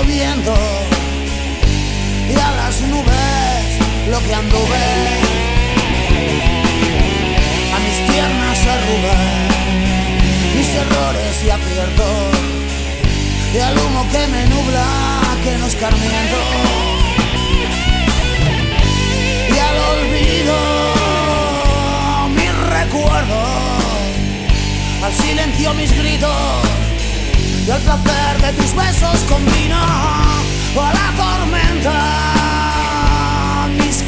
lloviendo y a las nubes lo que anduve. A mis piernas arrugué mis errores y aciertos y al humo que me nubla que nos escarmiento. Y al olvido mis recuerdos. Al silencio mis gritos y al placer de tus besos combina a la tormenta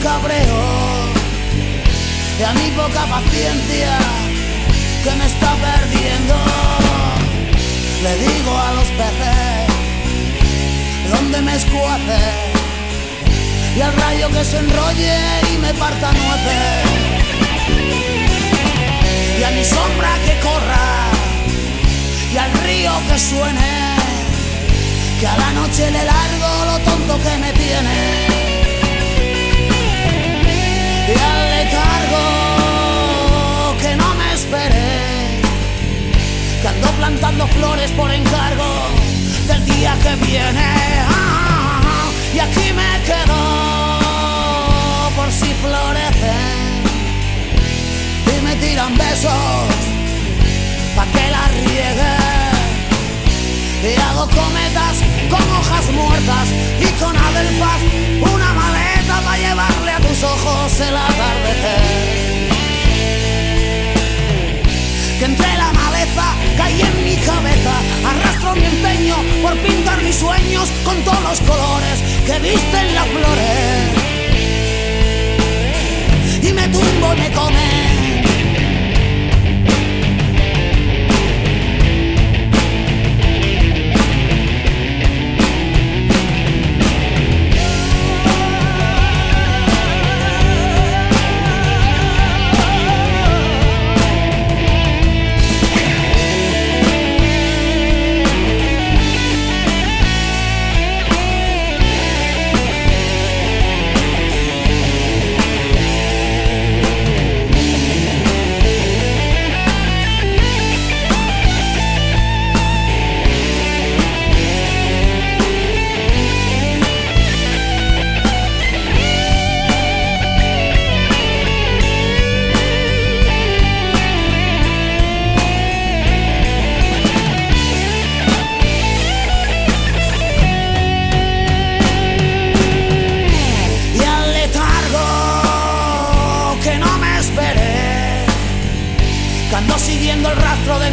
cabreo y a mi poca paciencia que me está perdiendo. Le digo a los peces donde me escuace y al rayo que se enrolle y me parta nueces suene que a la noche le largo lo tonto que me tiene y al letargo que no me espere, que ando plantando flores por encargo del día que viene. y aquí me quedo por si florecen y me tiran besos Y hago cometas con hojas muertas y con adelfaz una maleta para llevarle a tus ojos el atardecer. Que entre la maleza cae en mi cabeza, arrastro mi empeño por pintar mis sueños con todos los colores que visten las flores.